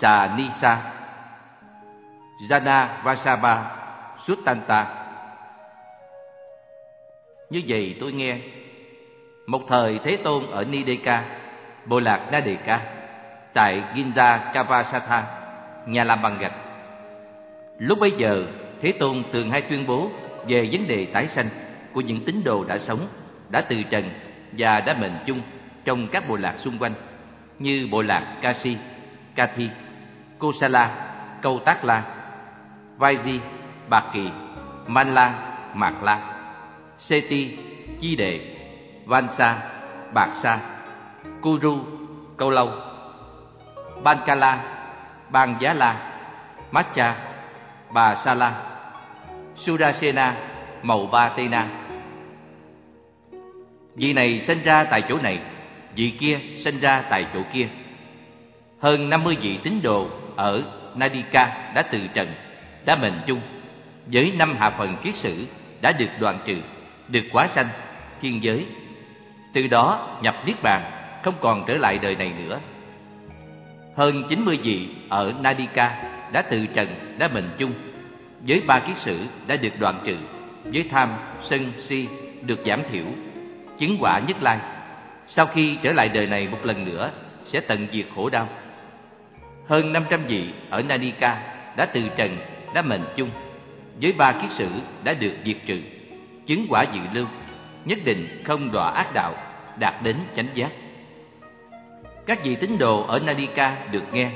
Kinh Sa Jana Vasaba Suttanta Như vậy tôi nghe, Một thời Thế Tôn ở Nideka Bộ lạc Na Đề Ca, Tại Ginza Kavasatha Nhà làm bằng gạch. Lúc bấy giờ, Thế Tôn thường hay tuyên bố Về vấn đề tái sanh Của những tín đồ đã sống, Đã từ trần Và đã mệnh chung Trong các bộ lạc xung quanh, Như bộ lạc Kasi Kathi Kosala Câu Tác La Vaiji Bạc Kỳ Manla Mạc La Seti Chi Đệ Vansa Bạc Sa Kuru Câu Lâu Bankala Ban Giá La Matcha Bà Sa La Surasena Mậu Ba Tây Na. Vị này sinh ra tại chỗ này, Vị kia sinh ra tại chỗ kia. Hơn 50 vị tín đồ ở Nadika đã từ trần Đã mệnh chung. Với năm hạ phần kiết sử đã được đoạn trừ Được quá sanh, thiên giới. Từ đó nhập Niết Bàn Không còn trở lại đời này nữa. Hơn 90 vị ở Nadika đã từ trần đã mệnh chung. Với ba kiết sử đã được đoạn trừ với tham sân si được giảm thiểu chứng quả nhất lai. Sau khi trở lại đời này một lần nữa sẽ tận diệt khổ đau hơn 500 vị ở Nanika đã từ trần đã mệnh chung. Với ba kiết sử đã được diệt trừ chứng quả dự lưu nhất định không đọa ác đạo đạt đến chánh giác. Các vị tín đồ ở Nanika được nghe.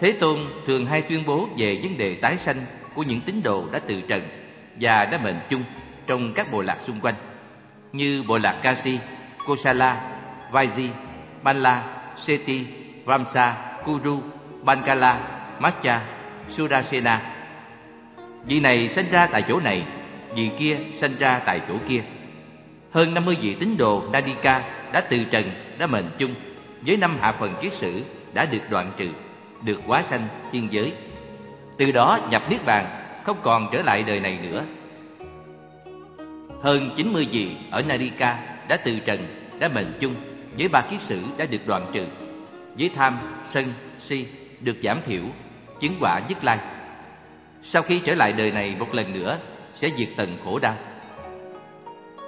Thế Tôn thường hay tuyên bố về vấn đề tái sanh của những tín đồ đã từ trần và đã mệnh chung trong các bộ lạc xung quanh như bộ lạc Kasi, Kosala, Vaiji, Banla, Seti, Ramsa, Kuru, Bangkala, Matcha, Surasena. Vị này sinh ra tại chỗ này, vị kia sinh ra tại chỗ kia. Hơn 50 vị tín đồ Nadika đã từ trần, đã mệnh chung với năm hạ phần kiết sử đã được đoạn trừ được quá sanh thiên giới. Từ đó nhập niết bàn, không còn trở lại đời này nữa. Hơn 90 vị ở Nadika đã từ trần, đã mệnh chung với ba kiết sử đã được đoạn trừ, với tham, sân, si được giảm thiểu, chứng quả dứt lai. Sau khi trở lại đời này một lần nữa, sẽ diệt tận khổ đau.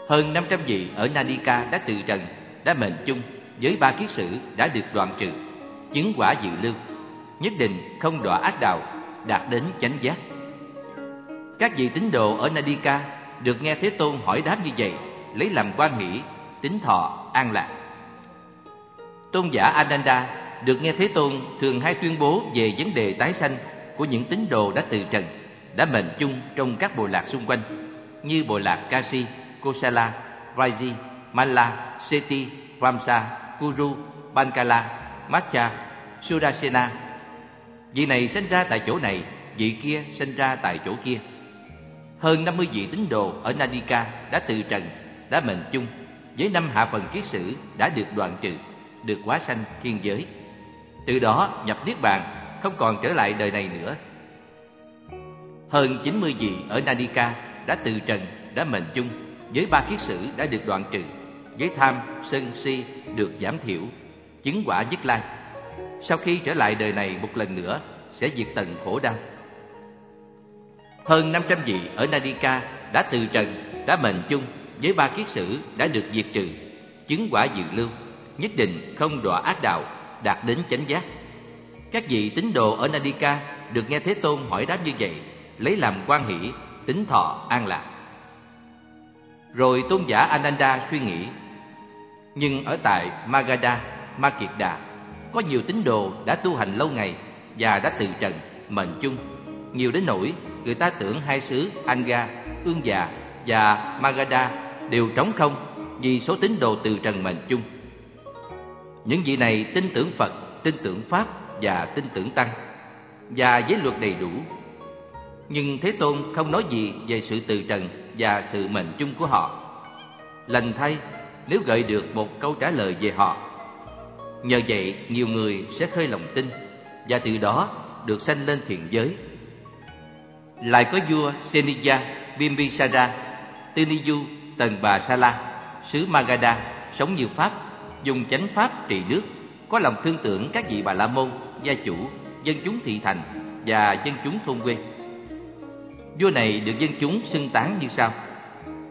Hơn 500 vị ở Nadika đã từ trần, đã mệnh chung với ba kiết sử đã được đoạn trừ, chứng quả dự lưu nhất định không đọa ác đạo, đạt đến chánh giác. Các vị tín đồ ở Nadika được nghe Thế Tôn hỏi đáp như vậy, lấy làm quan nghĩ, tính thọ, an lạc. Tôn giả Ananda được nghe Thế Tôn thường hay tuyên bố về vấn đề tái sanh của những tín đồ đã từ trần, đã mệnh chung trong các bộ lạc xung quanh, như bộ lạc Kasi, Kosala, Vaiji, Malla, Seti, Ramsa, Kuru, Bankala, Matcha, Surasena, Vị này sinh ra tại chỗ này, vị kia sinh ra tại chỗ kia. Hơn 50 vị tín đồ ở Nadika đã từ trần, đã mệnh chung, với năm hạ phần kiết sử đã được đoạn trừ, được quá sanh thiên giới. Từ đó nhập Niết Bàn, không còn trở lại đời này nữa. Hơn 90 vị ở Nadika đã từ trần, đã mệnh chung, với ba kiết sử đã được đoạn trừ, với tham, sân, si được giảm thiểu, chứng quả nhất lai sau khi trở lại đời này một lần nữa sẽ diệt tận khổ đau. Hơn 500 vị ở Nadika đã từ trần, đã mệnh chung với ba kiết sử đã được diệt trừ, chứng quả dự lưu, nhất định không đọa ác đạo, đạt đến chánh giác. Các vị tín đồ ở Nadika được nghe Thế Tôn hỏi đáp như vậy, lấy làm quan hỷ, tính thọ an lạc. Rồi tôn giả Ananda suy nghĩ, nhưng ở tại Magadha, Ma Kiệt Đà có nhiều tín đồ đã tu hành lâu ngày và đã từ trần, mệnh chung. Nhiều đến nỗi người ta tưởng hai xứ Anga, Ương Già và Magadha đều trống không vì số tín đồ từ trần mệnh chung. Những vị này tin tưởng Phật, tin tưởng Pháp và tin tưởng Tăng và giới luật đầy đủ. Nhưng Thế Tôn không nói gì về sự từ trần và sự mệnh chung của họ. Lành thay, nếu gợi được một câu trả lời về họ Nhờ vậy nhiều người sẽ khơi lòng tin Và từ đó được sanh lên thiện giới Lại có vua Seniya Bimbisara Tiniyu, Tần Bà Sala, xứ Magadha sống như Pháp Dùng chánh Pháp trị nước Có lòng thương tưởng các vị Bà La Môn gia chủ, dân chúng thị thành và dân chúng thôn quê. Vua này được dân chúng xưng tán như sau: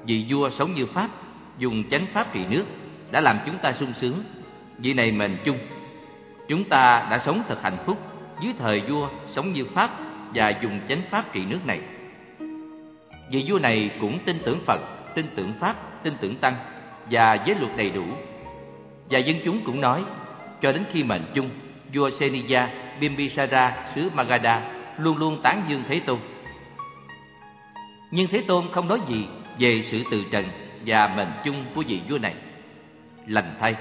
vị vua sống như pháp, dùng chánh pháp trị nước, đã làm chúng ta sung sướng. Vị này mền chung. Chúng ta đã sống thật hạnh phúc dưới thời vua sống như pháp và dùng chánh pháp trị nước này. Vị vua này cũng tin tưởng Phật, tin tưởng pháp, tin tưởng tăng và giới luật đầy đủ. Và dân chúng cũng nói, cho đến khi mệnh chung, vua Seniya Bimbisara xứ Magadha luôn luôn tán dương Thế Tôn. Nhưng Thế Tôn không nói gì về sự từ trần và mệnh chung của vị vua này. Lành thay,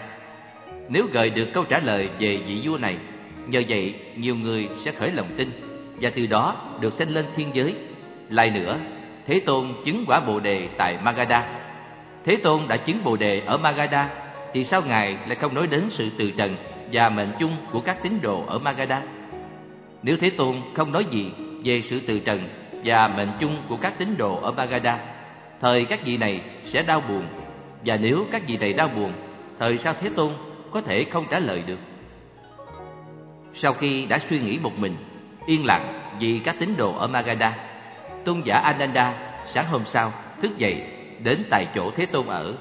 nếu gợi được câu trả lời về vị vua này, nhờ vậy nhiều người sẽ khởi lòng tin và từ đó được sinh lên thiên giới. Lại nữa, Thế Tôn chứng quả Bồ đề tại Magadha. Thế Tôn đã chứng Bồ đề ở Magadha thì sao ngài lại không nói đến sự từ trần và mệnh chung của các tín đồ ở Magadha? Nếu Thế Tôn không nói gì về sự từ trần và mệnh chung của các tín đồ ở Magadha, thời các vị này sẽ đau buồn. Và nếu các vị này đau buồn, thời sao Thế Tôn có thể không trả lời được? Sau khi đã suy nghĩ một mình, yên lặng vì các tín đồ ở Magadha, tôn giả Ananda sáng hôm sau thức dậy đến tại chỗ Thế Tôn ở.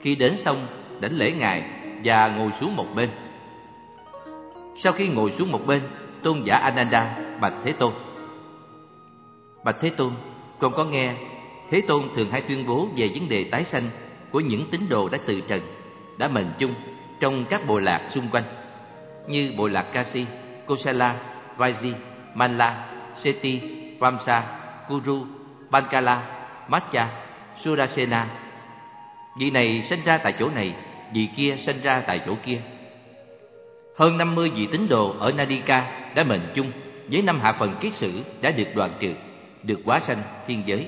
Khi đến xong, đảnh lễ ngài và ngồi xuống một bên. Sau khi ngồi xuống một bên, tôn giả Ananda bạch Thế Tôn. Bạch Thế Tôn, con có nghe Thế Tôn thường hay tuyên bố về vấn đề tái sanh của những tín đồ đã từ trần, đã mệnh chung trong các bộ lạc xung quanh, như bộ lạc Kasi, Kosala, Vaiji, Manla, Seti, Vamsa, Kuru, Bankala, Matcha, Surasena. Vị này sinh ra tại chỗ này, vị kia sinh ra tại chỗ kia. Hơn 50 vị tín đồ ở Nadika đã mệnh chung với năm hạ phần kiết sử đã được đoạn trừ, được quá sanh thiên giới.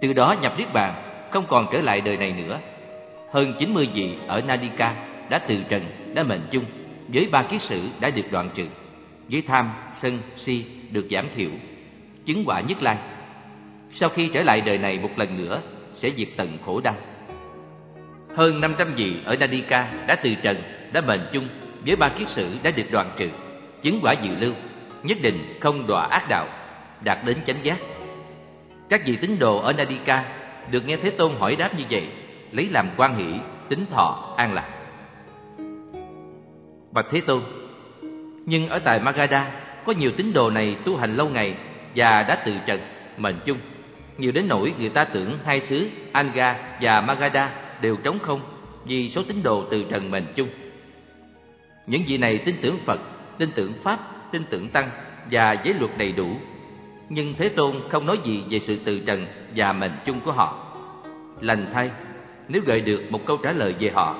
Từ đó nhập niết bàn, không còn trở lại đời này nữa. Hơn 90 vị ở Nadika đã từ trần, đã mệnh chung với ba kiết sử đã được đoạn trừ, với tham, sân, si được giảm thiểu, chứng quả nhất lai. Sau khi trở lại đời này một lần nữa sẽ diệt tận khổ đau. Hơn 500 vị ở Nadika đã từ trần, đã mệnh chung với ba kiết sử đã được đoạn trừ, chứng quả dự lưu, nhất định không đọa ác đạo, đạt đến chánh giác. Các vị tín đồ ở Nadika được nghe Thế Tôn hỏi đáp như vậy, lấy làm quan hỷ, tính thọ, an lạc. Bạch Thế Tôn Nhưng ở tại Magadha Có nhiều tín đồ này tu hành lâu ngày Và đã từ trần, mệnh chung Nhiều đến nỗi người ta tưởng hai xứ Anga và Magadha đều trống không Vì số tín đồ từ trần mình chung. Những vị này tin tưởng Phật Tin tưởng Pháp, tin tưởng Tăng Và giới luật đầy đủ. Nhưng Thế Tôn không nói gì về sự từ trần Và mình chung của họ. Lành thay Nếu gợi được một câu trả lời về họ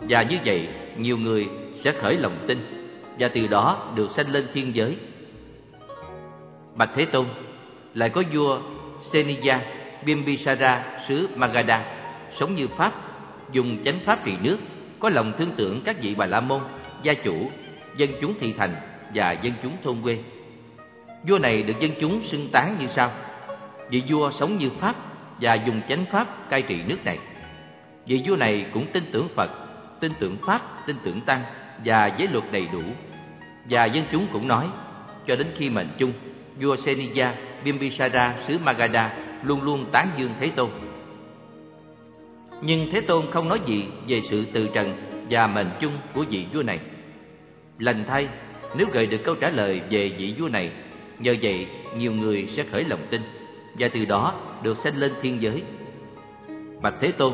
Và như vậy nhiều người sẽ khởi lòng tin và từ đó được sanh lên thiên giới. Bạch Thế Tôn lại có vua Seniya Bimbisara xứ Magadha sống như pháp, dùng chánh pháp trị nước, có lòng thương tưởng các vị Bà La Môn, gia chủ, dân chúng thị thành và dân chúng thôn quê. Vua này được dân chúng xưng tán như sau: Vị vua sống như pháp và dùng chánh pháp cai trị nước này. Vị vua này cũng tin tưởng Phật, tin tưởng pháp, tin tưởng tăng và giới luật đầy đủ. Và dân chúng cũng nói, cho đến khi mệnh chung, vua Seniya Bimbisara xứ Magadha luôn luôn tán dương Thế Tôn. Nhưng Thế Tôn không nói gì về sự từ trần và mệnh chung của vị vua này. Lành thay, nếu gợi được câu trả lời về vị vua này, nhờ vậy nhiều người sẽ khởi lòng tin và từ đó được sanh lên thiên giới. Bạch Thế Tôn,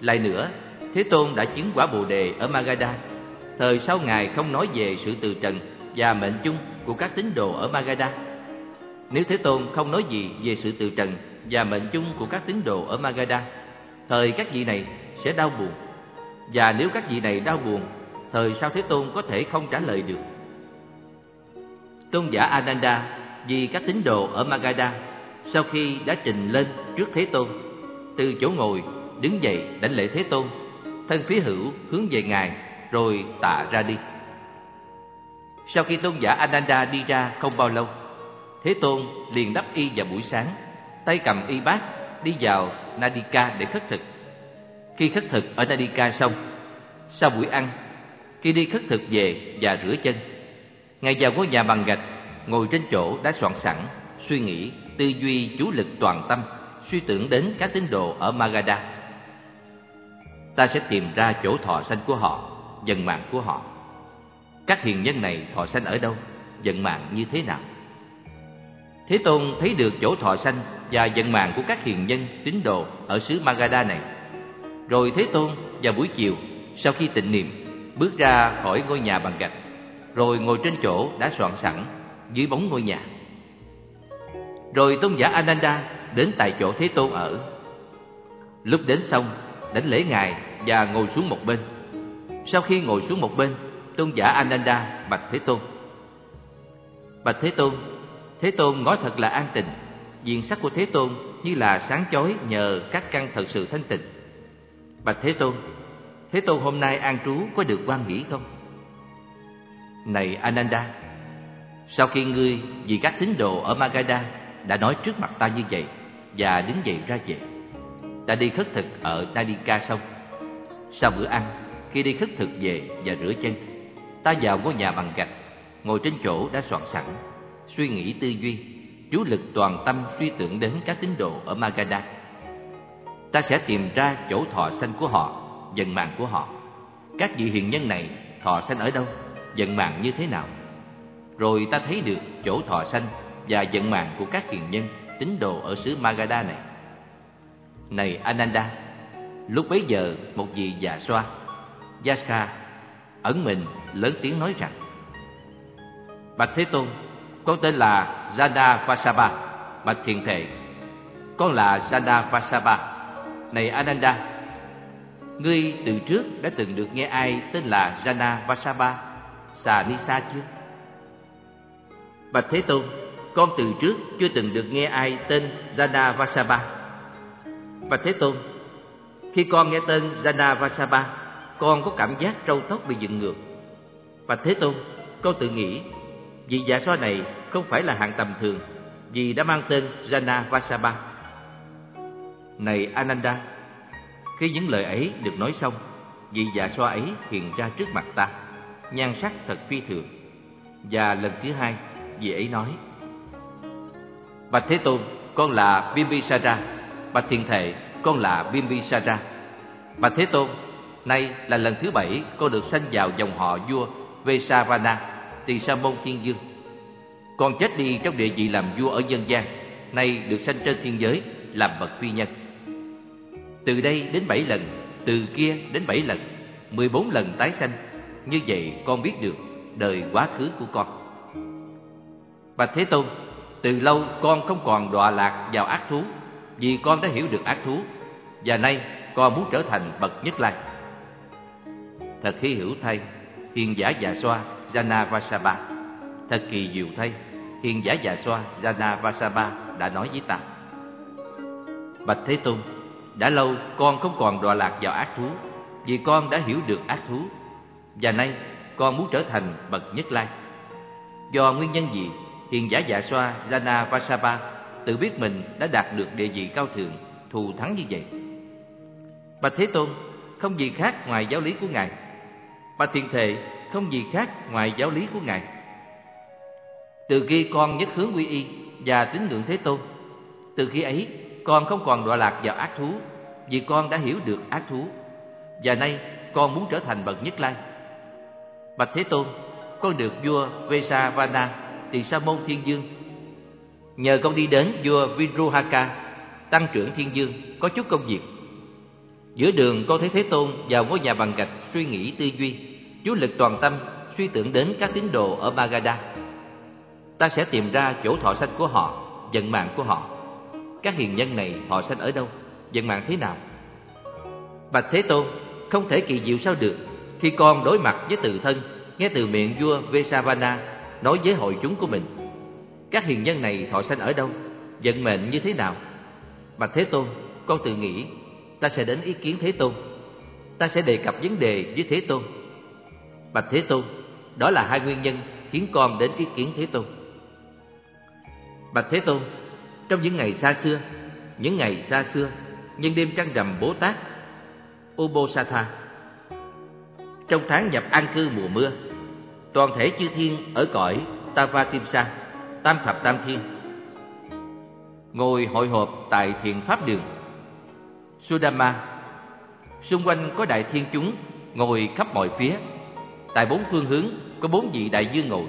lại nữa, Thế Tôn đã chứng quả Bồ đề ở Magadha thời sau Ngài không nói về sự từ trần và mệnh chung của các tín đồ ở Magadha. Nếu Thế Tôn không nói gì về sự từ trần và mệnh chung của các tín đồ ở Magadha, thời các vị này sẽ đau buồn. Và nếu các vị này đau buồn, thời sao Thế Tôn có thể không trả lời được? Tôn giả Ananda vì các tín đồ ở Magadha sau khi đã trình lên trước Thế Tôn, từ chỗ ngồi đứng dậy đảnh lễ Thế Tôn, thân phía hữu hướng về Ngài rồi tạ ra đi. Sau khi tôn giả Ananda đi ra không bao lâu, Thế Tôn liền đắp y vào buổi sáng, tay cầm y bát đi vào Nadika để khất thực. Khi khất thực ở Nadika xong, sau buổi ăn, khi đi khất thực về và rửa chân, Ngài vào ngôi nhà bằng gạch, ngồi trên chỗ đã soạn sẵn, suy nghĩ, tư duy chú lực toàn tâm, suy tưởng đến các tín đồ ở Magadha. Ta sẽ tìm ra chỗ thọ sanh của họ, dần mạng của họ. Các hiền nhân này thọ sanh ở đâu, dần mạng như thế nào? Thế Tôn thấy được chỗ thọ sanh và vận mạng của các hiền nhân tín đồ ở xứ Magadha này. Rồi Thế Tôn vào buổi chiều, sau khi tịnh niệm, bước ra khỏi ngôi nhà bằng gạch, rồi ngồi trên chỗ đã soạn sẵn dưới bóng ngôi nhà. Rồi tôn giả Ananda đến tại chỗ Thế Tôn ở. Lúc đến xong, đánh lễ ngài và ngồi xuống một bên. Sau khi ngồi xuống một bên, tôn giả Ananda bạch Thế Tôn. Bạch Thế Tôn, Thế Tôn ngó thật là an tịnh, diện sắc của Thế Tôn như là sáng chói nhờ các căn thật sự thanh tịnh. Bạch Thế Tôn, Thế Tôn hôm nay an trú có được quan nghỉ không? Này Ananda, sau khi ngươi vì các tín đồ ở Magadha đã nói trước mặt ta như vậy và đứng dậy ra về, ta đi khất thực ở Tadika xong. Sau bữa ăn, khi đi khất thực về và rửa chân, ta vào ngôi nhà bằng gạch, ngồi trên chỗ đã soạn sẵn, suy nghĩ tư duy, chú lực toàn tâm suy tưởng đến các tín đồ ở Magadha. Ta sẽ tìm ra chỗ thọ sanh của họ, dần mạng của họ. Các vị hiền nhân này thọ sanh ở đâu, dần mạng như thế nào? Rồi ta thấy được chỗ thọ sanh và vận mạng của các hiền nhân tín đồ ở xứ Magadha này. Này Ananda, lúc bấy giờ một vị già xoa, Yaska, ẩn mình lớn tiếng nói rằng Bạch Thế Tôn, con tên là Jana Vasaba, bạch thiền thể. Con là Jana Vasaba. Này Ananda, ngươi từ trước đã từng được nghe ai tên là Jana Vasaba, Xà Nisa chưa? Bạch Thế Tôn, con từ trước chưa từng được nghe ai tên Jana Vasaba. Bạch Thế Tôn, khi con nghe tên Jana Vasaba, con có cảm giác trâu tóc bị dựng ngược. Bạch Thế Tôn, con tự nghĩ vị giả soa này không phải là hạng tầm thường vì đã mang tên Jana Vasaba. Này Ananda, khi những lời ấy được nói xong, vị giả so ấy hiện ra trước mặt ta, nhan sắc thật phi thường. Và lần thứ hai, vị ấy nói: Bạch Thế Tôn, con là Bimbisara. Bạch Thiền Thệ, con là Bimbisara. Bạch Thế Tôn, nay là lần thứ bảy con được sanh vào dòng họ vua Vesavana, tỳ sa môn thiên dương. còn chết đi trong địa vị làm vua ở dân gian, nay được sanh trên thiên giới làm bậc phi nhân. Từ đây đến bảy lần, từ kia đến bảy lần, mười bốn lần tái sanh. Như vậy con biết được đời quá khứ của con. Bạch Thế Tôn, từ lâu con không còn đọa lạc vào ác thú Vì con đã hiểu được ác thú Và nay con muốn trở thành bậc nhất lai Thật khi hữu thay Hiền giả già xoa Jana Vasaba Thật kỳ diệu thay Hiền giả già xoa Jana Vasaba đã nói với ta Bạch Thế Tôn Đã lâu con không còn đọa lạc vào ác thú Vì con đã hiểu được ác thú Và nay con muốn trở thành bậc nhất lai Do nguyên nhân gì hiền giả dạ xoa Jana Vasapa tự biết mình đã đạt được địa vị cao thượng, thù thắng như vậy. Bạch Thế Tôn không gì khác ngoài giáo lý của Ngài. Bạch Thiện Thệ không gì khác ngoài giáo lý của Ngài. Từ khi con nhất hướng quy y và tín ngưỡng Thế Tôn, từ khi ấy con không còn đọa lạc vào ác thú vì con đã hiểu được ác thú. Và nay con muốn trở thành bậc nhất lai. Bạch Thế Tôn, con được vua Vesavana tỳ sa môn thiên dương nhờ con đi đến vua Viruhaka, tăng trưởng thiên dương có chút công việc giữa đường con thấy thế tôn vào ngôi nhà bằng gạch suy nghĩ tư duy chú lực toàn tâm, suy tưởng đến các tín đồ ở Magadha ta sẽ tìm ra chỗ thọ sanh của họ, vận mạng của họ. Các hiền nhân này họ sanh ở đâu, vận mạng thế nào? Bạch thế tôn, không thể kỳ diệu sao được, khi con đối mặt với từ thân, nghe từ miệng vua Vesavana nói với hội chúng của mình, các hiền nhân này thọ sanh ở đâu, vận mệnh như thế nào? Bạch thế tôn, con tự nghĩ, ta sẽ đến ý kiến thế tôn. Ta sẽ đề cập vấn đề với thế tôn bạch thế tôn đó là hai nguyên nhân khiến con đến ý kiến thế tôn bạch thế tôn trong những ngày xa xưa những ngày xa xưa nhân đêm trăng rằm bố tát ubosatha trong tháng nhập an cư mùa mưa toàn thể chư thiên ở cõi Tavatimsa, Tam thập tam thiên. Ngồi hội họp tại Thiền pháp đường. Sudama, xung quanh có đại thiên chúng ngồi khắp mọi phía. Tại bốn phương hướng có bốn vị đại dương ngồi.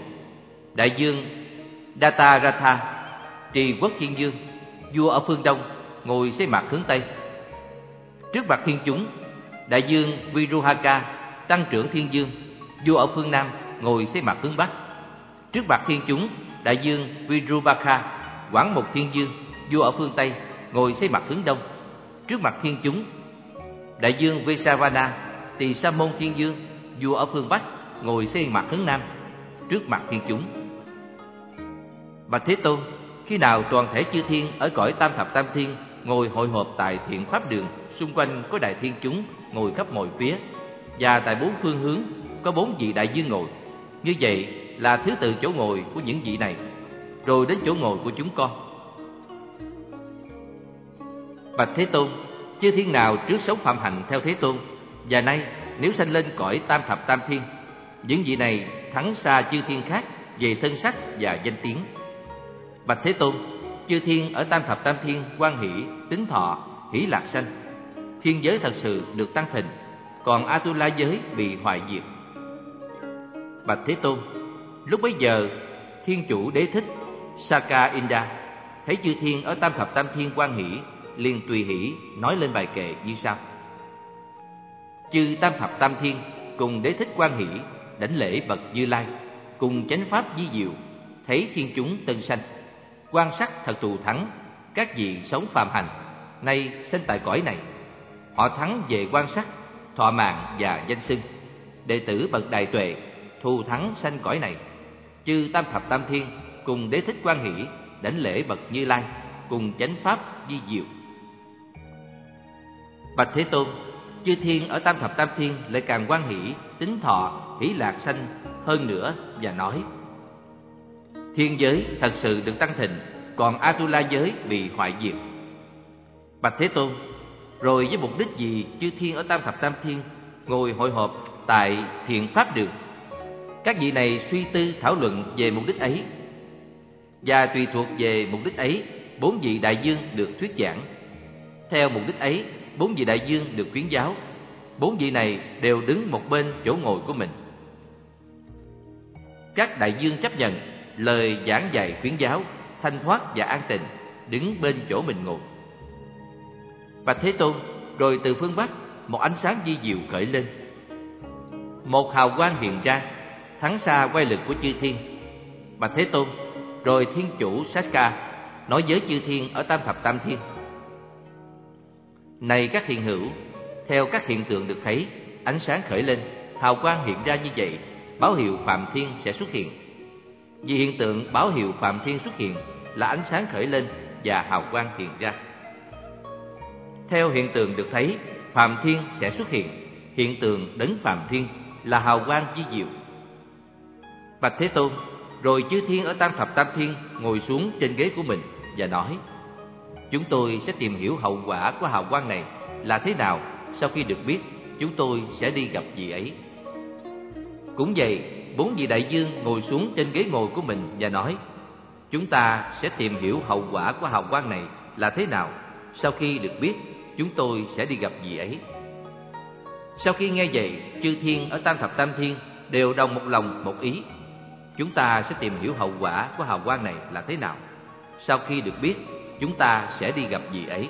Đại dương Dataratha, trì quốc thiên dương, vua ở phương đông ngồi xây mặt hướng tây. Trước mặt thiên chúng, đại dương Viruhaka, tăng trưởng thiên dương, vua ở phương nam ngồi xây mặt hướng bắc. Trước mặt thiên chúng, đại dương virubaka quản một thiên dương, vua ở phương tây ngồi xây mặt hướng đông. Trước mặt thiên chúng, đại dương Vesavana, tỳ sa môn thiên dương, vua ở phương bắc ngồi xây mặt hướng nam. Trước mặt thiên chúng. Bạch Thế Tôn, khi nào toàn thể chư thiên ở cõi tam thập tam thiên ngồi hội họp tại thiện pháp đường, xung quanh có đại thiên chúng ngồi khắp mọi phía, và tại bốn phương hướng có bốn vị đại dương ngồi. Như vậy là thứ tự chỗ ngồi của những vị này, rồi đến chỗ ngồi của chúng con. Bạch Thế Tôn, chư thiên nào trước sống phạm hạnh theo Thế Tôn, và nay nếu sanh lên cõi tam thập tam thiên, những vị này thắng xa chư thiên khác về thân sắc và danh tiếng. Bạch Thế Tôn, chư thiên ở tam thập tam thiên quan hỷ, tính thọ, hỷ lạc sanh. Thiên giới thật sự được tăng thịnh, còn Atula giới bị hoại diệt. Bạch Thế Tôn, lúc bấy giờ thiên chủ đế thích Saka Inda thấy chư thiên ở tam thập tam thiên quan hỷ, liền tùy hỷ nói lên bài kệ như sau: Chư tam thập tam thiên cùng đế thích quan hỷ, đảnh lễ bậc Như Lai, cùng chánh pháp di diệu, thấy thiên chúng tân sanh quan sát thật thù thắng các vị sống phàm hành nay sinh tại cõi này. Họ thắng về quan sát thọ mạng và danh xưng đệ tử bậc đại tuệ thù thắng sanh cõi này. Chư tam thập tam thiên cùng đế thích quan hỷ đảnh lễ bậc như lai cùng chánh pháp di diệu. Bạch thế tôn chư thiên ở tam thập tam thiên lại càng quan hỷ tính thọ hỷ lạc sanh hơn nữa và nói Thiên giới thật sự được tăng thịnh, còn Atula giới bị hoại diệt. Bạch Thế Tôn, rồi với mục đích gì chư thiên ở Tam Thập Tam Thiên ngồi hội họp tại thiện pháp đường? Các vị này suy tư thảo luận về mục đích ấy. Và tùy thuộc về mục đích ấy, bốn vị đại dương được thuyết giảng. Theo mục đích ấy, bốn vị đại dương được khuyến giáo. Bốn vị này đều đứng một bên chỗ ngồi của mình. Các đại dương chấp nhận lời giảng dạy khuyến giáo, thanh thoát và an tịnh, đứng bên chỗ mình ngồi. Bạch Thế Tôn, rồi từ phương Bắc, một ánh sáng di diệu khởi lên. Một hào quang hiện ra, thắng xa quay lực của chư thiên. Bạch Thế Tôn, rồi Thiên Chủ Sát-ca nói với chư thiên ở Tam Thập Tam Thiên. Này các hiện hữu, theo các hiện tượng được thấy, ánh sáng khởi lên, hào quang hiện ra như vậy, báo hiệu Phạm Thiên sẽ xuất hiện. Vì hiện tượng báo hiệu Phạm Thiên xuất hiện là ánh sáng khởi lên và hào quang hiện ra. Theo hiện tượng được thấy, Phạm Thiên sẽ xuất hiện. Hiện tượng đấng Phạm Thiên là hào quang di diệu. Bạch Thế Tôn, rồi chư thiên ở Tam Thập Tam Thiên ngồi xuống trên ghế của mình và nói: Chúng tôi sẽ tìm hiểu hậu quả của hào quang này là thế nào. Sau khi được biết, chúng tôi sẽ đi gặp vị ấy. Cũng vậy, bốn vị đại dương ngồi xuống trên ghế ngồi của mình và nói Chúng ta sẽ tìm hiểu hậu quả của hào quang này là thế nào Sau khi được biết, chúng tôi sẽ đi gặp vị ấy Sau khi nghe vậy, chư thiên ở Tam Thập Tam Thiên đều đồng một lòng một ý Chúng ta sẽ tìm hiểu hậu quả của hào quang này là thế nào Sau khi được biết, chúng ta sẽ đi gặp vị ấy.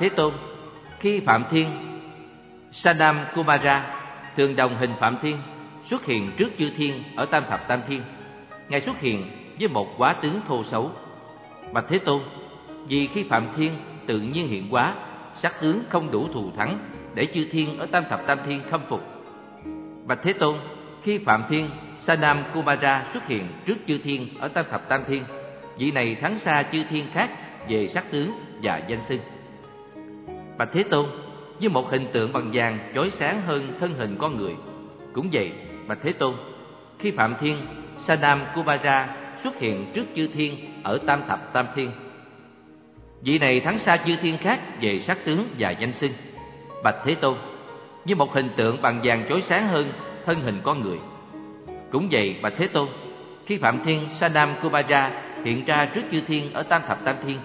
Thế Tôn, khi Phạm Thiên, Sanam Kumara, thường đồng hình Phạm Thiên xuất hiện trước chư thiên ở Tam Thập Tam Thiên, Ngài xuất hiện với một quá tướng thô xấu. Bạch Thế Tôn, vì khi Phạm Thiên tự nhiên hiện quá, sắc tướng không đủ thù thắng để chư thiên ở Tam Thập Tam Thiên khâm phục. Bạch Thế Tôn, khi Phạm Thiên, Sanam Kumara xuất hiện trước chư thiên ở Tam Thập Tam Thiên, vị này thắng xa chư thiên khác về sắc tướng và danh xưng. Bạch Thế Tôn, với một hình tượng bằng vàng chói sáng hơn thân hình con người. Cũng vậy, Bạch Thế Tôn, khi Phạm Thiên, Sa Nam Kubara xuất hiện trước chư thiên ở Tam Thập Tam Thiên, vị này thắng xa chư thiên khác về sắc tướng và danh xưng. Bạch Thế Tôn, với một hình tượng bằng vàng chói sáng hơn thân hình con người. Cũng vậy, Bạch Thế Tôn, khi Phạm Thiên Sa Nam Kubara hiện ra trước chư thiên ở Tam Thập Tam Thiên,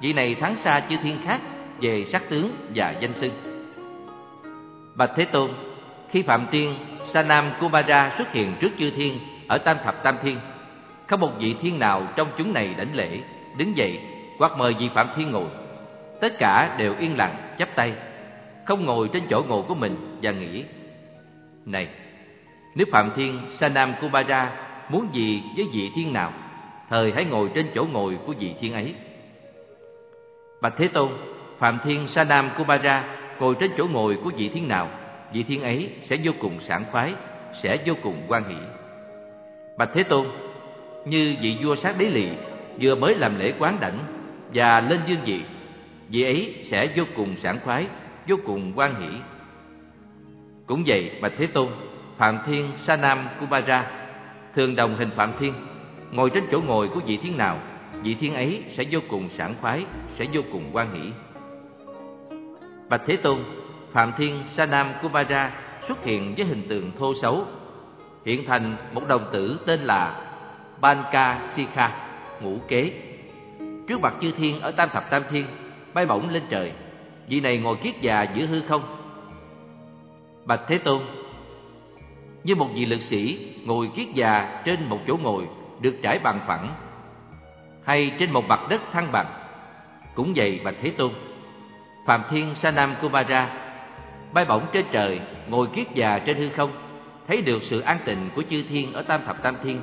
vị này thắng xa chư thiên khác về sắc tướng và danh xưng. Bạch Thế Tôn, khi Phạm Tiên Sanam Kumara xuất hiện trước chư thiên ở Tam Thập Tam Thiên, không một vị thiên nào trong chúng này đảnh lễ, đứng dậy quát mời vị Phạm Thiên ngồi. Tất cả đều yên lặng, chắp tay, không ngồi trên chỗ ngồi của mình và nghĩ: Này, nếu Phạm Thiên Sanam Kumara muốn gì với vị thiên nào, thời hãy ngồi trên chỗ ngồi của vị thiên ấy. Bạch Thế Tôn, Phạm Thiên Sa Nam Kumara ngồi trên chỗ ngồi của vị thiên nào, vị thiên ấy sẽ vô cùng sảng khoái, sẽ vô cùng quan hỷ. Bạch Thế Tôn, như vị vua sát đế lì vừa mới làm lễ quán đảnh và lên dương vị, vị ấy sẽ vô cùng sảng khoái, vô cùng quan hỷ. Cũng vậy, Bạch Thế Tôn, Phạm Thiên Sa Nam Kumara thường đồng hình Phạm Thiên, ngồi trên chỗ ngồi của vị thiên nào, vị thiên ấy sẽ vô cùng sảng khoái, sẽ vô cùng quan hỷ. Bạch Thế Tôn, Phạm Thiên Sa Nam Kumara xuất hiện với hình tượng thô xấu, hiện thành một đồng tử tên là Banka Sikha, ngũ kế. Trước mặt chư thiên ở Tam Thập Tam Thiên, bay bổng lên trời, vị này ngồi kiết già giữa hư không. Bạch Thế Tôn, như một vị lực sĩ ngồi kiết già trên một chỗ ngồi được trải bằng phẳng, hay trên một mặt đất thăng bằng. Cũng vậy Bạch Thế Tôn, Phạm Thiên Sa Nam Kumara bay bổng trên trời, ngồi kiết già trên hư không, thấy được sự an tịnh của chư thiên ở Tam Thập Tam Thiên,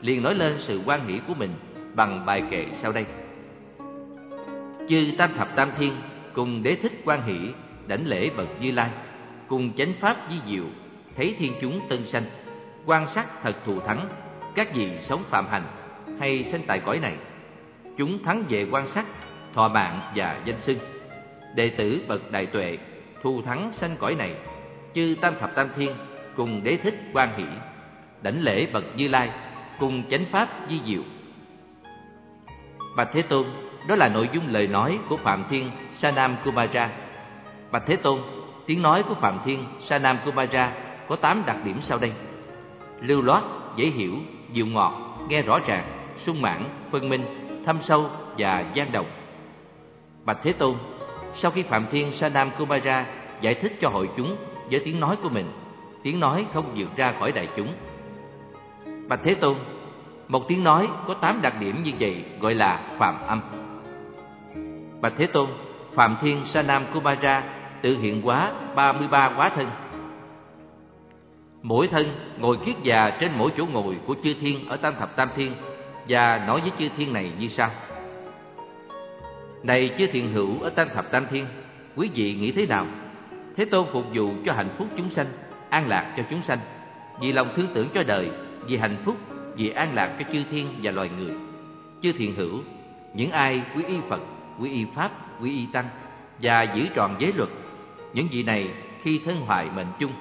liền nói lên sự quan hỷ của mình bằng bài kệ sau đây. Chư Tam Thập Tam Thiên cùng đế thích quan hỷ, đảnh lễ bậc Như Lai, cùng chánh pháp di diệu, thấy thiên chúng tân sanh, quan sát thật thù thắng, các vị sống phạm hành hay sinh tại cõi này. Chúng thắng về quan sát, thọ mạng và danh xưng đệ tử bậc đại tuệ thu thắng sanh cõi này, chư tam thập tam thiên cùng đế thích quan hỷ, đảnh lễ bậc như lai cùng chánh pháp di diệu. Bạch thế tôn, đó là nội dung lời nói của phạm thiên sa nam kumara bạch thế tôn, tiếng nói của phạm thiên sa nam kumara có tám đặc điểm sau đây. Lưu loát, dễ hiểu, dịu ngọt, nghe rõ ràng, sung mãn, phân minh, thâm sâu và gian đồng bạch thế tôn sau khi Phạm Thiên Sanam Kumara giải thích cho hội chúng với tiếng nói của mình, tiếng nói không vượt ra khỏi đại chúng. Bạch Thế Tôn, một tiếng nói có tám đặc điểm như vậy gọi là phạm âm. Bạch Thế Tôn, Phạm Thiên Sanam Kumara tự hiện hóa 33 quá thân. Mỗi thân ngồi kiết già trên mỗi chỗ ngồi của chư thiên ở Tam Thập Tam Thiên và nói với chư thiên này như sau. Này chư thiện hữu ở tam thập tam thiên Quý vị nghĩ thế nào? Thế Tôn phục vụ cho hạnh phúc chúng sanh An lạc cho chúng sanh. Vì lòng thương tưởng cho đời Vì hạnh phúc, vì an lạc cho chư thiên và loài người. Chư thiện hữu Những ai quý y Phật, quý y Pháp, quý y Tăng Và giữ tròn giới luật Những vị này khi thân hoại mệnh chung.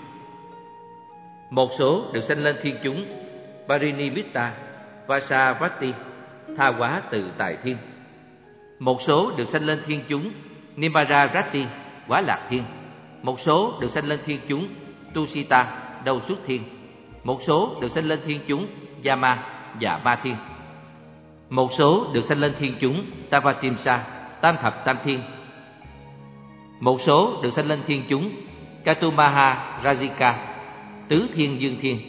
Một số được sanh lên thiên chúng Parinimita, Vasavati Tha hóa từ tài thiên một số được sanh lên thiên chúng Nimbara Rati, quá lạc thiên. Một số được sanh lên thiên chúng Tusita, đầu xuất thiên. Một số được sanh lên thiên chúng Yama và Ma thiên. Một số được sanh lên thiên chúng Tavatimsa, tam thập tam thiên. Một số được sanh lên thiên chúng Katumaha Rajika, tứ thiên dương thiên.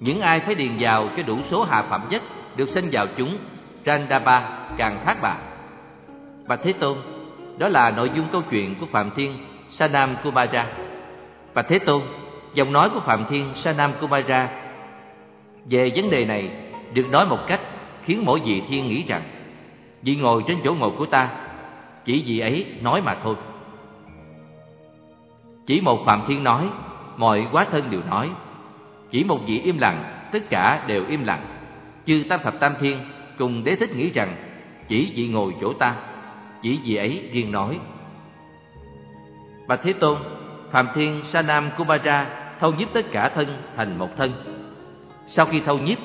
Những ai phải điền vào cho đủ số hạ phẩm nhất Được sanh vào chúng Chandaba càng thác bà Bạch Thế Tôn đó là nội dung câu chuyện của Phạm Thiên Sanam Kumara. Và Thế Tôn, giọng nói của Phạm Thiên Sanam Kumara về vấn đề này được nói một cách khiến mỗi vị thiên nghĩ rằng vị ngồi trên chỗ ngồi của ta chỉ vị ấy nói mà thôi. Chỉ một Phạm Thiên nói, mọi quá thân đều nói. Chỉ một vị im lặng, tất cả đều im lặng. Chư Tam Thập Tam Thiên cùng đế thích nghĩ rằng chỉ vị ngồi chỗ ta, chỉ vị ấy riêng nói. Bạch Thế Tôn, Phạm Thiên Sa Nam Kumara thâu nhiếp tất cả thân thành một thân. Sau khi thâu nhiếp,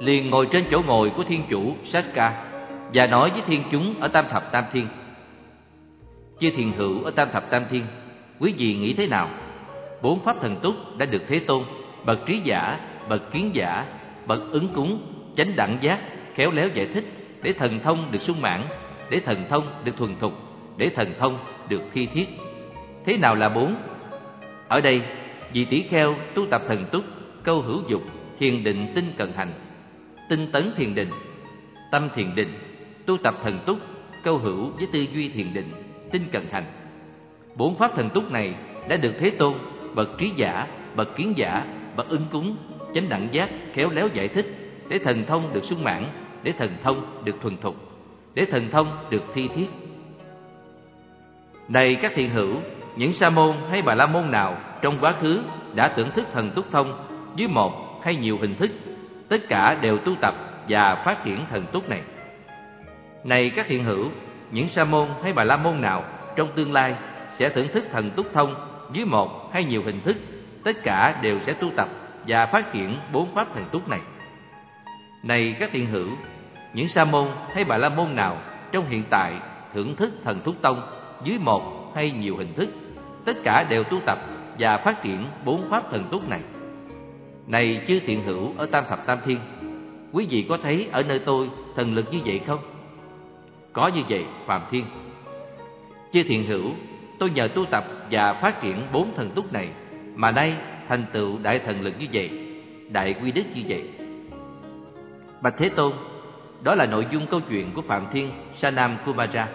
liền ngồi trên chỗ ngồi của Thiên Chủ Satka và nói với thiên chúng ở Tam Thập Tam Thiên. Chư thiền hữu ở Tam Thập Tam Thiên, quý vị nghĩ thế nào? Bốn pháp thần túc đã được Thế Tôn, bậc trí giả, bậc kiến giả, bậc ứng cúng, chánh đẳng giác, khéo léo giải thích để thần thông được sung mãn, để thần thông được thuần thục, để thần thông được thi thiết. Thế nào là bốn? Ở đây, vị tỷ kheo tu tập thần túc, câu hữu dục, thiền định tinh cần hành, tinh tấn thiền định, tâm thiền định, tu tập thần túc, câu hữu với tư duy thiền định, tinh cần hành. Bốn pháp thần túc này đã được Thế Tôn, bậc trí giả, bậc kiến giả, bậc ưng cúng, chánh đẳng giác khéo léo giải thích để thần thông được sung mãn, để thần thông được thuần thục, để thần thông được thi thiết. Này các thiện hữu, những sa môn hay bà la môn nào trong quá khứ đã thưởng thức thần túc thông dưới một hay nhiều hình thức, tất cả đều tu tập và phát triển thần túc này. Này các thiện hữu, những sa môn hay bà la môn nào trong tương lai sẽ thưởng thức thần túc thông dưới một hay nhiều hình thức, tất cả đều sẽ tu tập và phát triển bốn pháp thần túc này. Này các thiện hữu, những sa môn hay bà la môn nào trong hiện tại thưởng thức thần túc tông dưới một hay nhiều hình thức, tất cả đều tu tập và phát triển bốn pháp thần túc này. Này chư thiện hữu ở Tam Thập Tam Thiên, quý vị có thấy ở nơi tôi thần lực như vậy không? Có như vậy, Phạm Thiên. Chư thiện hữu, tôi nhờ tu tập và phát triển bốn thần túc này mà nay thành tựu đại thần lực như vậy, đại quy đức như vậy. Bạch Thế Tôn, đó là nội dung câu chuyện của Phạm Thiên Sanam Kumara.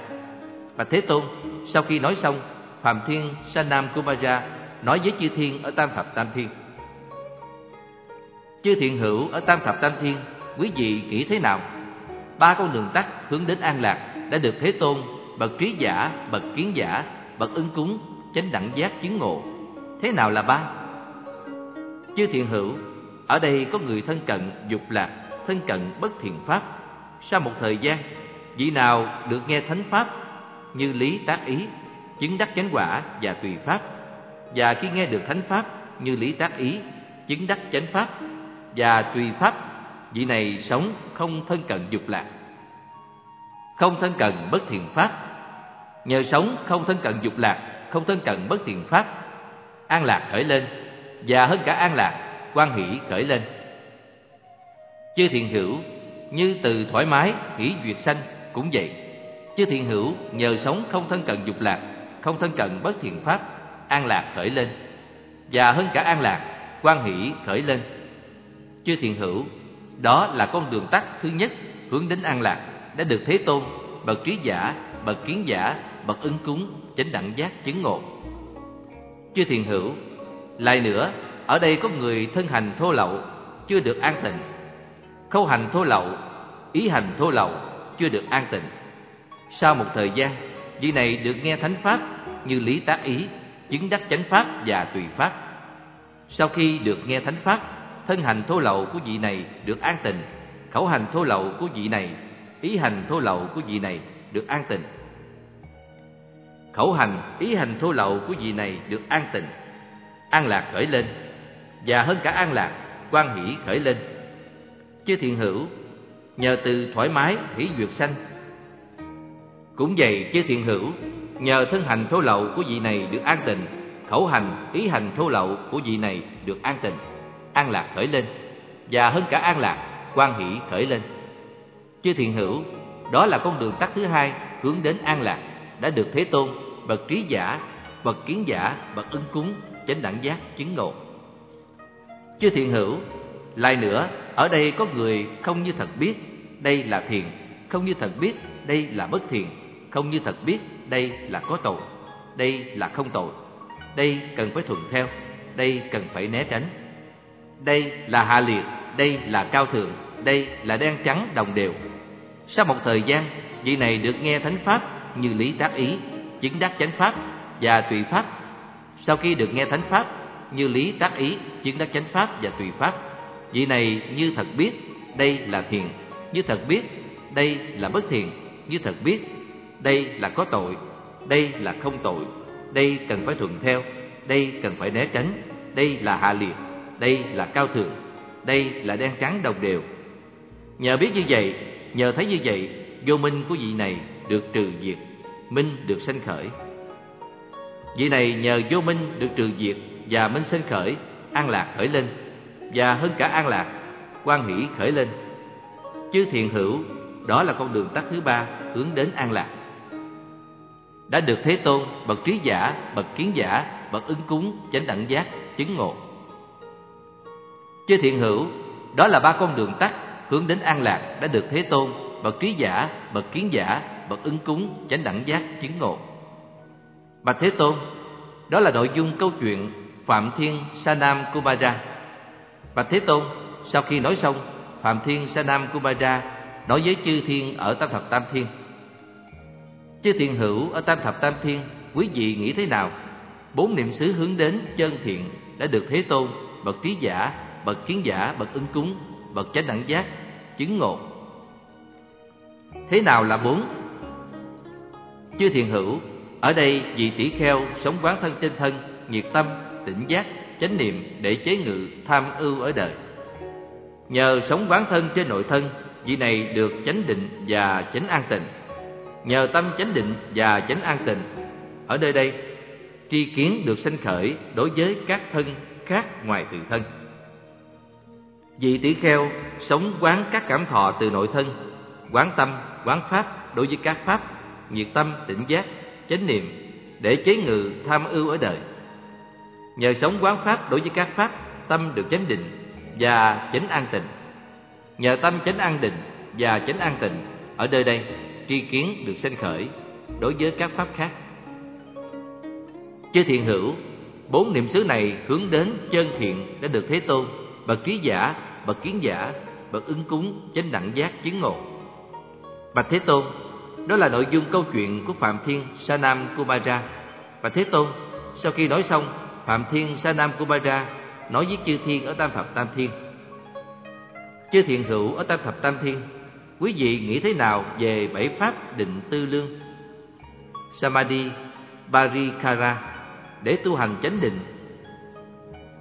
Bạch Thế Tôn, sau khi nói xong, Phạm Thiên Sanam Kumara nói với chư thiên ở Tam Thập Tam Thiên. Chư thiện hữu ở Tam Thập Tam Thiên, quý vị nghĩ thế nào? Ba con đường tắt hướng đến an lạc đã được Thế Tôn, bậc trí giả, bậc kiến giả, bậc ứng cúng, chánh đẳng giác chứng ngộ. Thế nào là ba? Chư thiện hữu, ở đây có người thân cận dục lạc, thân cận bất thiện pháp. Sau một thời gian, vị nào được nghe thánh pháp như lý tác ý, chứng đắc chánh quả và tùy pháp, và khi nghe được thánh pháp như lý tác ý, chứng đắc chánh pháp và tùy pháp, vị này sống không thân cận dục lạc, không thân cận bất thiện pháp. Nhờ sống không thân cận dục lạc, không thân cận bất thiện pháp, an lạc khởi lên và hơn cả an lạc, quan hỷ khởi lên. Chư thiện hữu như từ thoải mái, hỷ duyệt sanh cũng vậy. Chư thiện hữu nhờ sống không thân cận dục lạc, không thân cận bất thiện pháp, an lạc khởi lên và hơn cả an lạc, quan hỷ khởi lên. Chư thiện hữu, đó là con đường tắt thứ nhất hướng đến an lạc đã được Thế Tôn, bậc trí giả, bậc kiến giả, bậc ứng cúng, chánh đẳng giác chứng ngộ. Chư thiện hữu, lại nữa, ở đây có người thân hành thô lậu, chưa được an tịnh. Khâu hành thô lậu, ý hành thô lậu, chưa được an tịnh. Sau một thời gian, vị này được nghe thánh pháp như lý tác ý, chứng đắc chánh pháp và tùy pháp. Sau khi được nghe thánh pháp, thân hành thô lậu của vị này được an tịnh, khẩu hành thô lậu của vị này, ý hành thô lậu của vị này được an tịnh. Khẩu hành, ý hành thô lậu của vị này được an tịnh, an lạc khởi lên, và hơn cả an lạc, quan hỷ khởi lên. Chư thiện hữu, nhờ từ thoải mái hỷ duyệt sanh. Cũng vậy, chư thiện hữu, nhờ thân hành thô lậu của vị này được an tịnh, khẩu hành, ý hành thô lậu của vị này được an tịnh, an lạc khởi lên, và hơn cả an lạc, quan hỷ khởi lên. Chư thiện hữu, đó là con đường tắt thứ hai hướng đến an lạc, đã được Thế Tôn, bậc trí giả, bậc kiến giả, bậc ứng cúng, chánh đẳng giác chứng ngộ. Chư thiện hữu, lại nữa, ở đây có người không như thật biết đây là thiện, không như thật biết đây là bất thiện, không như thật biết đây là có tội, đây là không tội, đây cần phải thuận theo, đây cần phải né tránh. Đây là hạ liệt, đây là cao thượng, đây là đen trắng đồng đều. Sau một thời gian, vị này được nghe thánh pháp như lý tác ý, chứng đắc chánh pháp và tùy pháp. Sau khi được nghe thánh pháp như lý tác ý, chứng đắc chánh pháp và tùy pháp, vị này như thật biết đây là thiền, như thật biết đây là bất thiền, như thật biết đây là có tội, đây là không tội, đây cần phải thuận theo, đây cần phải né tránh, đây là hạ liệt, đây là cao thượng, đây là đen trắng đồng đều. Nhờ biết như vậy, nhờ thấy như vậy, vô minh của vị này được trừ diệt, minh được sanh khởi. Vị này nhờ vô minh được trừ diệt và minh sanh khởi, an lạc khởi lên, và hơn cả an lạc, quan hỷ khởi lên. Chư thiền hữu, đó là con đường tắt thứ ba hướng đến an lạc. Đã được Thế Tôn, bậc trí giả, bậc kiến giả, bậc ứng cúng, chánh đẳng giác, chứng ngộ. Chư thiện hữu, đó là ba con đường tắt hướng đến an lạc đã được Thế Tôn, bậc trí giả, bậc kiến giả, bậc ứng cúng, chánh đẳng giác, chứng ngộ. Bạch Thế Tôn, đó là nội dung câu chuyện Phạm Thiên Sa Nam Kumara. Bạch Thế Tôn, sau khi nói xong, Phạm Thiên Sa Nam Kumara nói với chư thiên ở Tam Thập Tam Thiên. Chư Thiên hữu ở Tam Thập Tam Thiên, quý vị nghĩ thế nào? Bốn niệm xứ hướng đến chân thiện đã được Thế Tôn, bậc trí giả, bậc kiến giả, bậc ứng cúng, bậc chánh đẳng giác, chứng ngộ. Thế nào là bốn? Chư thiền hữu, ở đây vị tỷ kheo sống quán thân trên thân, nhiệt tâm, tỉnh giác, chánh niệm để chế ngự tham ưu ở đời. Nhờ sống quán thân trên nội thân, vị này được chánh định và chánh an tịnh. Nhờ tâm chánh định và chánh an tịnh, ở nơi đây tri kiến được sanh khởi đối với các thân khác ngoài tự thân. Vị tỷ kheo sống quán các cảm thọ từ nội thân, quán tâm, quán pháp đối với các pháp, nhiệt tâm, tỉnh giác, chánh niệm để chế ngự tham ưu ở đời. Nhờ sống quán pháp đối với các pháp, tâm được chánh định và chánh an tịnh. Nhờ tâm chánh an định và chánh an tịnh ở nơi đây tri kiến được sanh khởi đối với các pháp khác. Chư thiện hữu, bốn niệm xứ này hướng đến chân thiện đã được Thế Tôn, bậc trí giả, bậc kiến giả, bậc ứng cúng, chánh đẳng giác chứng ngộ. Bạch Thế Tôn, đó là nội dung câu chuyện của Phạm Thiên Sa Nam Kumara. Bạch Thế Tôn, sau khi nói xong, Phạm Thiên Sa Nam Kumara nói với chư thiên ở Tam Thập Tam Thiên. Chư thiện hữu ở Tam Thập Tam Thiên, quý vị nghĩ thế nào về bảy pháp định tư lương? Samadhi, Parikara để tu hành chánh định.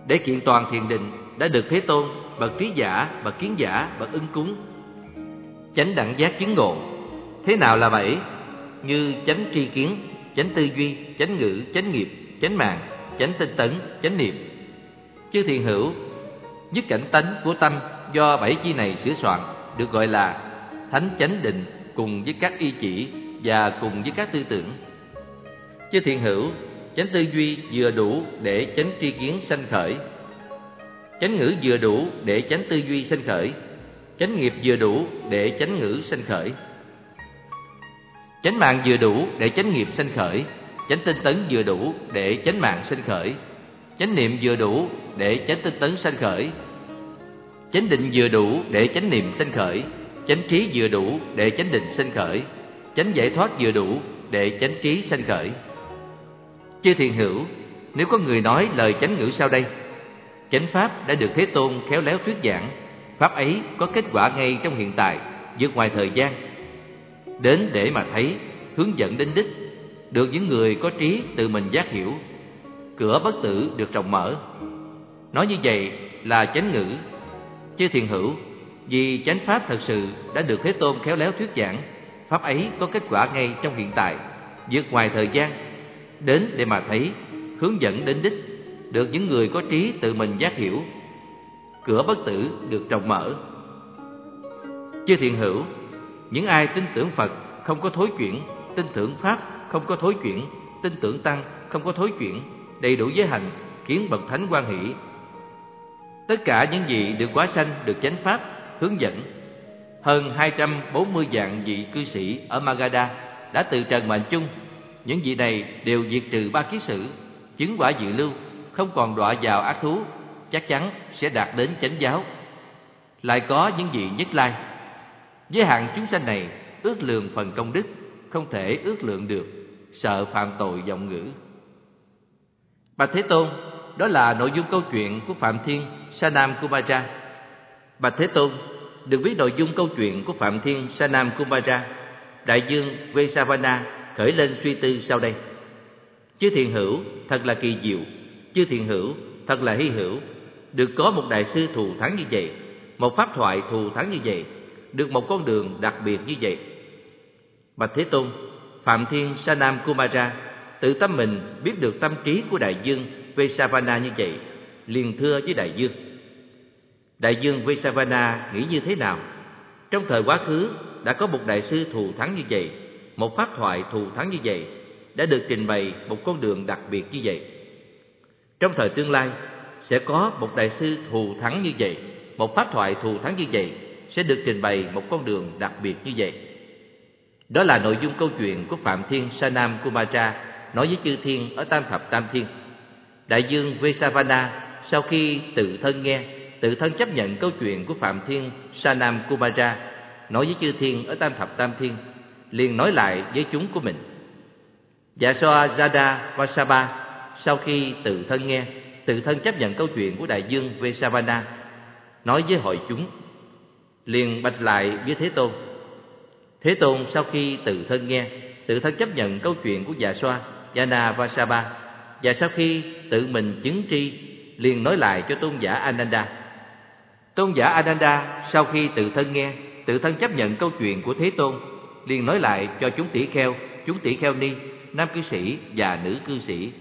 Để kiện toàn thiền định đã được Thế Tôn, bậc trí giả, bậc kiến giả, bậc ứng cúng. Chánh đẳng giác chứng ngộ. Thế nào là bảy? Như chánh tri kiến, chánh tư duy, chánh ngữ, chánh nghiệp, chánh mạng, chánh tinh tấn, chánh niệm. Chư thiền hữu, nhất cảnh tánh của tâm do bảy chi này sửa soạn được gọi là thánh chánh định cùng với các y chỉ và cùng với các tư tưởng. Chư thiền hữu, chánh tư duy vừa đủ để chánh tri kiến sanh khởi. Chánh ngữ vừa đủ để chánh tư duy sanh khởi. Chánh nghiệp vừa đủ để chánh ngữ sanh khởi. Chánh mạng vừa đủ để chánh nghiệp sanh khởi. Chánh tinh tấn vừa đủ để chánh mạng sinh khởi. Chánh niệm vừa đủ để chánh tinh tấn sanh khởi. Chánh định vừa đủ để chánh niệm sanh khởi. Chánh trí vừa đủ để chánh định sanh khởi. Chánh giải thoát vừa đủ để chánh trí sanh khởi. Chư thiền hữu, nếu có người nói lời chánh ngữ sau đây, chánh pháp đã được Thế Tôn khéo léo thuyết giảng, pháp ấy có kết quả ngay trong hiện tại, vượt ngoài thời gian. Đến để mà thấy, hướng dẫn đến đích, được những người có trí tự mình giác hiểu, cửa bất tử được rộng mở. Nói như vậy là chánh ngữ, chứ thiền hữu, vì chánh pháp thật sự đã được Thế Tôn khéo léo thuyết giảng, pháp ấy có kết quả ngay trong hiện tại, vượt ngoài thời gian đến để mà thấy, hướng dẫn đến đích, được những người có trí tự mình giác hiểu. Cửa bất tử được rộng mở. Chư thiện hữu, những ai tin tưởng Phật không có thối chuyển, tin tưởng Pháp không có thối chuyển, tin tưởng Tăng không có thối chuyển, đầy đủ giới hạnh, kiến bậc thánh quan hỷ. Tất cả những gì được quá sanh được chánh Pháp hướng dẫn. Hơn 240 vạn vị cư sĩ ở Magadha đã từ trần mệnh chung những vị này đều diệt trừ ba ký sử, chứng quả dự lưu, không còn đọa vào ác thú, chắc chắn sẽ đạt đến chánh giáo. Lại có những vị nhất lai. Giới hạn chúng sanh này ước lượng phần công đức, không thể ước lượng được, sợ phạm tội giọng ngữ. Bạch Thế Tôn, đó là nội dung câu chuyện của Phạm Thiên Sa Nam Kumara. Bạch Thế Tôn, được biết nội dung câu chuyện của Phạm Thiên Sa Nam Kumara. Đại dương Vesavana khởi lên suy tư sau đây. Chư Thiền hữu thật là kỳ diệu, chư Thiền hữu thật là hy hữu, được có một đại sư thù thắng như vậy, một pháp thoại thù thắng như vậy, được một con đường đặc biệt như vậy. Bạch Thế Tôn, Phạm Thiên Sanam Kumara tự tâm mình biết được tâm trí của đại dương Vesavana như vậy, liền thưa với đại dương. Đại dương Vesavana nghĩ như thế nào? Trong thời quá khứ đã có một đại sư thù thắng như vậy, một pháp thoại thù thắng như vậy đã được trình bày một con đường đặc biệt như vậy. Trong thời tương lai sẽ có một đại sư thù thắng như vậy, một pháp thoại thù thắng như vậy sẽ được trình bày một con đường đặc biệt như vậy. Đó là nội dung câu chuyện của Phạm Thiên Sa Nam Kumara nói với chư thiên ở Tam Thập Tam Thiên. Đại dương Vesavana sau khi tự thân nghe, tự thân chấp nhận câu chuyện của Phạm Thiên Sa Nam Kumara nói với chư thiên ở Tam Thập Tam Thiên, liền nói lại với chúng của mình. Dạ Soa Jada Vasaba sau khi tự thân nghe, tự thân chấp nhận câu chuyện của đại dương Vesavana, nói với hội chúng, liền bạch lại với Thế Tôn. Thế Tôn sau khi tự thân nghe, tự thân chấp nhận câu chuyện của Dạ, dạ và Sa Ba, và sau khi tự mình chứng tri, liền nói lại cho tôn giả Ananda. Tôn giả Ananda sau khi tự thân nghe, tự thân chấp nhận câu chuyện của Thế Tôn, liền nói lại cho chúng tỷ kheo, chúng tỷ kheo ni, nam cư sĩ và nữ cư sĩ.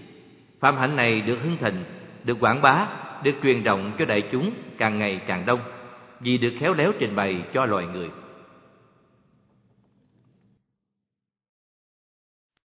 Phạm hạnh này được hưng thịnh, được quảng bá, được truyền rộng cho đại chúng càng ngày càng đông, vì được khéo léo trình bày cho loài người.